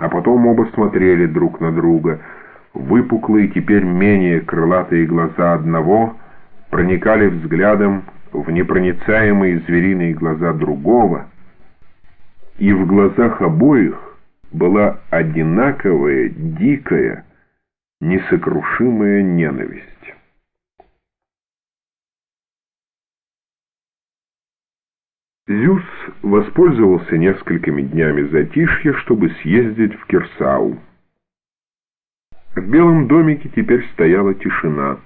А потом оба смотрели друг на друга. Выпуклые, теперь менее крылатые глаза одного проникали взглядом в непроницаемые звериные глаза другого, и в глазах обоих была одинаковая, дикая, несокрушимая ненависть. Зюс воспользовался несколькими днями затишья, чтобы съездить в Кирсау. В Белом домике теперь стояла тишина.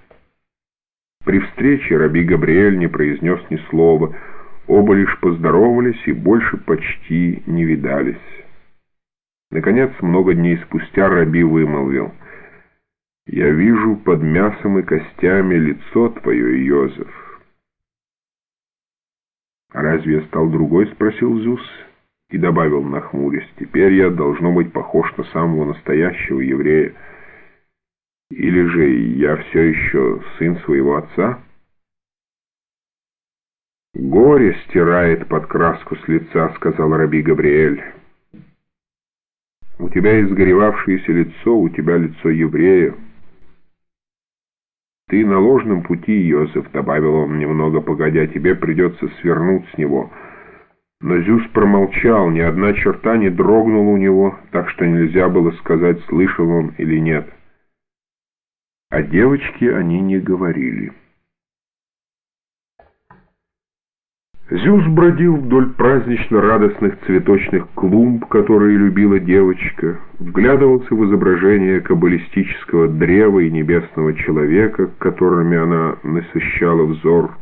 При встрече Раби Габриэль не произнес ни слова, оба лишь поздоровались и больше почти не видались. Наконец, много дней спустя Раби вымолвил, «Я вижу под мясом и костями лицо твое, Йозеф. «А разве я стал другой?» — спросил Зюс и добавил, нахмурясь. «Теперь я должно быть похож на самого настоящего еврея. Или же я все еще сын своего отца?» «Горе стирает под краску с лица», — сказал Раби Габриэль. «У тебя изгоревавшееся лицо, у тебя лицо еврея». «Ты на ложном пути, Йозеф», — добавил он немного погодя, — «тебе придется свернуть с него». Но Зюс промолчал, ни одна черта не дрогнула у него, так что нельзя было сказать, слышал он или нет. О девочке они не говорили. Зюс бродил вдоль празднично-радостных цветочных клумб, которые любила девочка, вглядывался в изображение каббалистического древа и небесного человека, которыми она насыщала взор,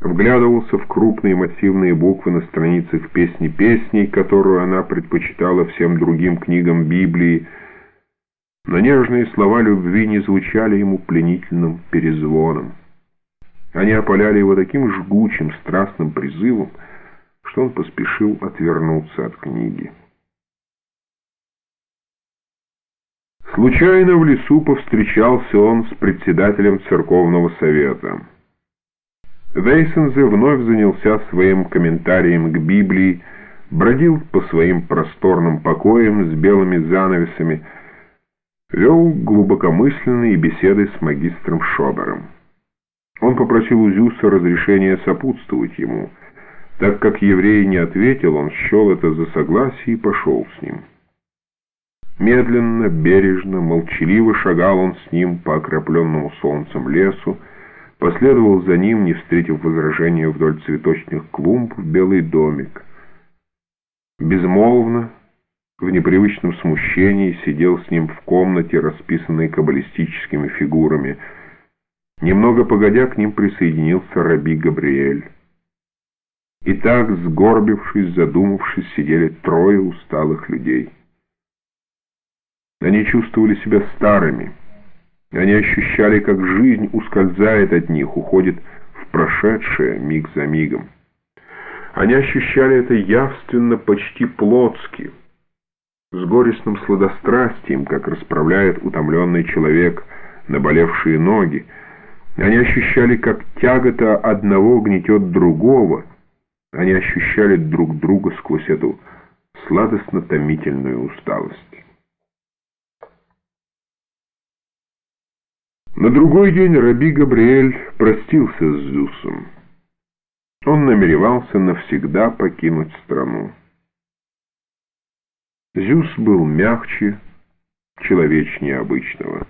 вглядывался в крупные массивные буквы на страницах «Песни песней», которую она предпочитала всем другим книгам Библии, но нежные слова любви не звучали ему пленительным перезвоном. Они опаляли его таким жгучим, страстным призывом, что он поспешил отвернуться от книги. Случайно в лесу повстречался он с председателем церковного совета. Вейсензе вновь занялся своим комментарием к Библии, бродил по своим просторным покоям с белыми занавесами, вел глубокомысленные беседы с магистром Шобером. Он попросил у Зюса разрешения сопутствовать ему. Так как еврей не ответил, он счел это за согласие и пошел с ним. Медленно, бережно, молчаливо шагал он с ним по окропленному солнцем лесу, последовал за ним, не встретив возражения вдоль цветочных клумб, в белый домик. Безмолвно, в непривычном смущении сидел с ним в комнате, расписанной каббалистическими фигурами – Немного погодя к ним присоединился Раби Габриэль. И так, сгорбившись, задумавшись, сидели трое усталых людей. Они чувствовали себя старыми. Они ощущали, как жизнь ускользает от них, уходит в прошедшее миг за мигом. Они ощущали это явственно, почти плотски, с горестным сладострастием, как расправляет утомленный человек наболевшие ноги, они ощущали, как тягота одного гнетет другого. Они ощущали друг друга сквозь эту сладостно-томительную усталость. На другой день Раби Габриэль простился с Зюсом. Он намеревался навсегда покинуть страну. Зюс был мягче, человечнее обычного.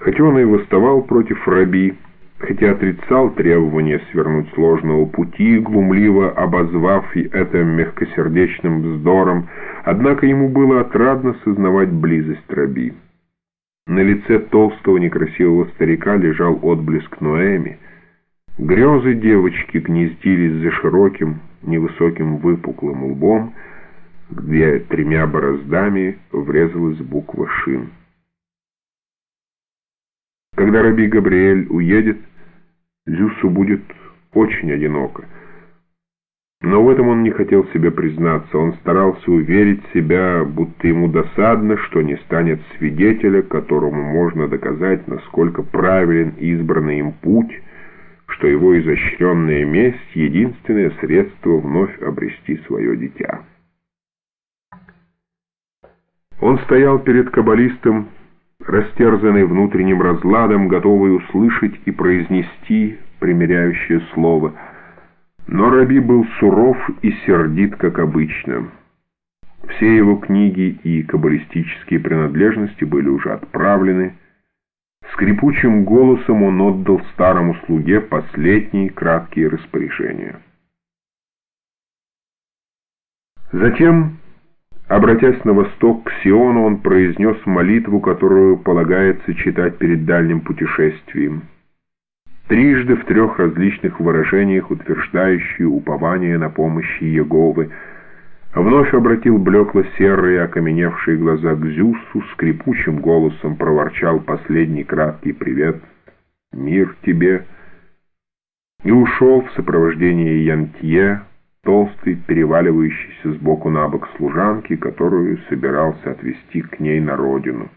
Хотя он и восставал против раби, хотя отрицал требование свернуть сложного пути, глумливо обозвав это мягкосердечным вздором, однако ему было отрадно сознавать близость раби. На лице толстого некрасивого старика лежал отблеск Ноэми. Грезы девочки гнездились за широким, невысоким выпуклым лбом, где тремя бороздами врезалась буква «Шин». Когда Раби Габриэль уедет, Зюсу будет очень одиноко. Но в этом он не хотел себе признаться. Он старался уверить себя, будто ему досадно, что не станет свидетеля, которому можно доказать, насколько правилен избранный им путь, что его изощренная месть — единственное средство вновь обрести свое дитя. Он стоял перед каббалистом, растерзанный внутренним разладом, готовый услышать и произнести примиряющее слово. Но Раби был суров и сердит, как обычно. Все его книги и каббалистические принадлежности были уже отправлены. Скрипучим голосом он отдал старому слуге последние краткие распоряжения. Затем, обратясь на восток к Сиону, он произнес молитву, которую полагается читать перед дальним путешествием. Трижды в трех различных выражениях утверждающие упование на помощь Еговы – Вновь обратил блекло-серые окаменевшие глаза к Зюсу, скрипучим голосом проворчал последний краткий привет «Мир тебе!» и ушел в сопровождении Янтье, толстый, переваливающийся сбоку на бок служанки, которую собирался отвезти к ней на родину.